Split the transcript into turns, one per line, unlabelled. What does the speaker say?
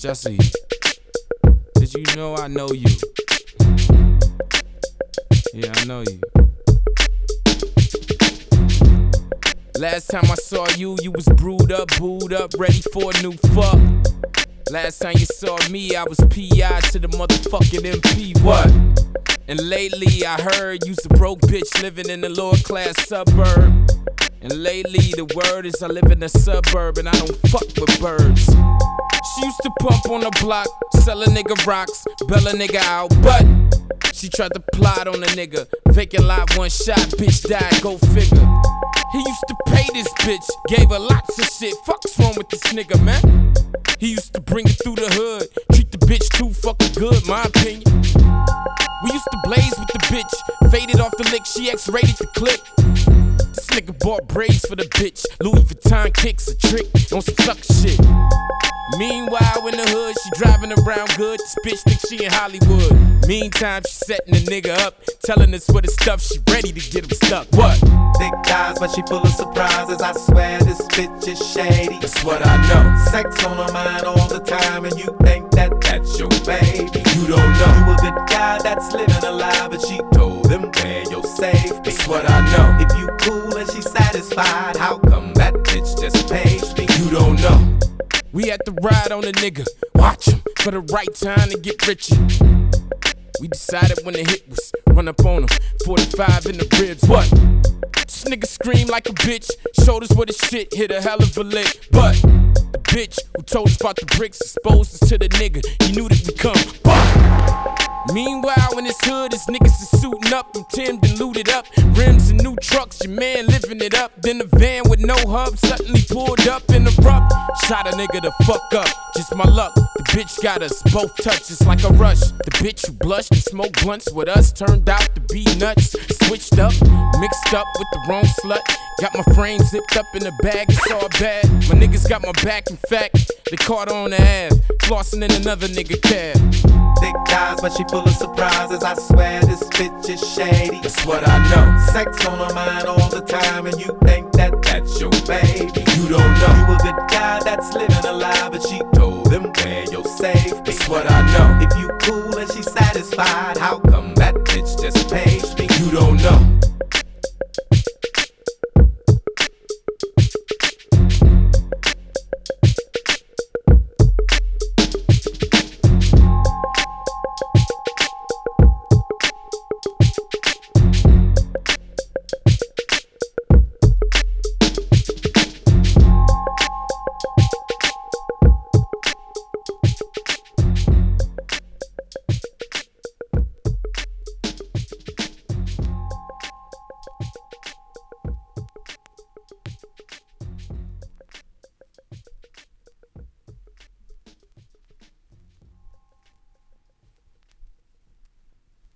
bitch, I see you. Did you know I know you? Yeah, I know you. Last time I saw you, you was brewed up, booed up, ready for a new fuck. Last time you saw me, I was PI to the motherfucking MP. What? And lately I heard you's a broke bitch living in the lower class suburb. And lately the word is I live in a suburb and I don't fuck with birds. Used to pump on the block, sell a nigga rocks, bell a nigga out, but she tried to plot on a nigga. Vacant lot, one shot, bitch died, go figure. He used to pay this bitch, gave her lots of shit. Fuck's wrong with this nigga, man? He used to bring it through the hood, treat the bitch too fucking good, my opinion. We used to blaze with the bitch, faded off the lick, she X-rated the clip. This nigga bought braids for the bitch, Louis Vuitton kicks a trick on some suck shit. Meanwhile, in the hood, she driving around good. This bitch thinks she in Hollywood. Meantime, she setting the nigga up, telling us what the stuff she ready to get him stuck. What?
Thick thighs, but she full of surprises. I swear this bitch is shady.
That's what I know.
Sex on her mind all the time, and you think that that's your baby.
You don't know.
You a good guy that's living a lie, but she told him where you're safe.
That's what I know.
If you cool and she satisfied, how come that bitch just pays me?
You don't know. We had to ride on a nigga, watch him for the right time to get richer. We decided when the hit was run up on him, 45 in the ribs. What? This nigga screamed like a bitch, shoulders where the shit hit a hell of a lick. But the bitch who told us about the bricks exposed us to the nigga, he knew that we come. But Meanwhile, in this hood, his niggas is suiting up and Tim looted up. Rims and new trucks, your man living it up. Then the van with no hub suddenly pulled up in the rough. Shot a nigga the fuck up, just my luck. The bitch got us both touched, it's like a rush. The bitch who blushed and smoked blunts with us turned out to be nuts. Switched up, mixed up with the wrong slut. Got my frame zipped up in the bag, it's all bad. My niggas got my back, in fact, they caught on the ass, flossing in another nigga cab.
But she full of surprises. I swear this bitch is shady.
That's what I know.
Sex on her mind all the time, and you think that that's your baby.
You don't know.
You a good guy that's living a lie, but she told him where you're safe.
That's what I know.
If you cool and she satisfied, how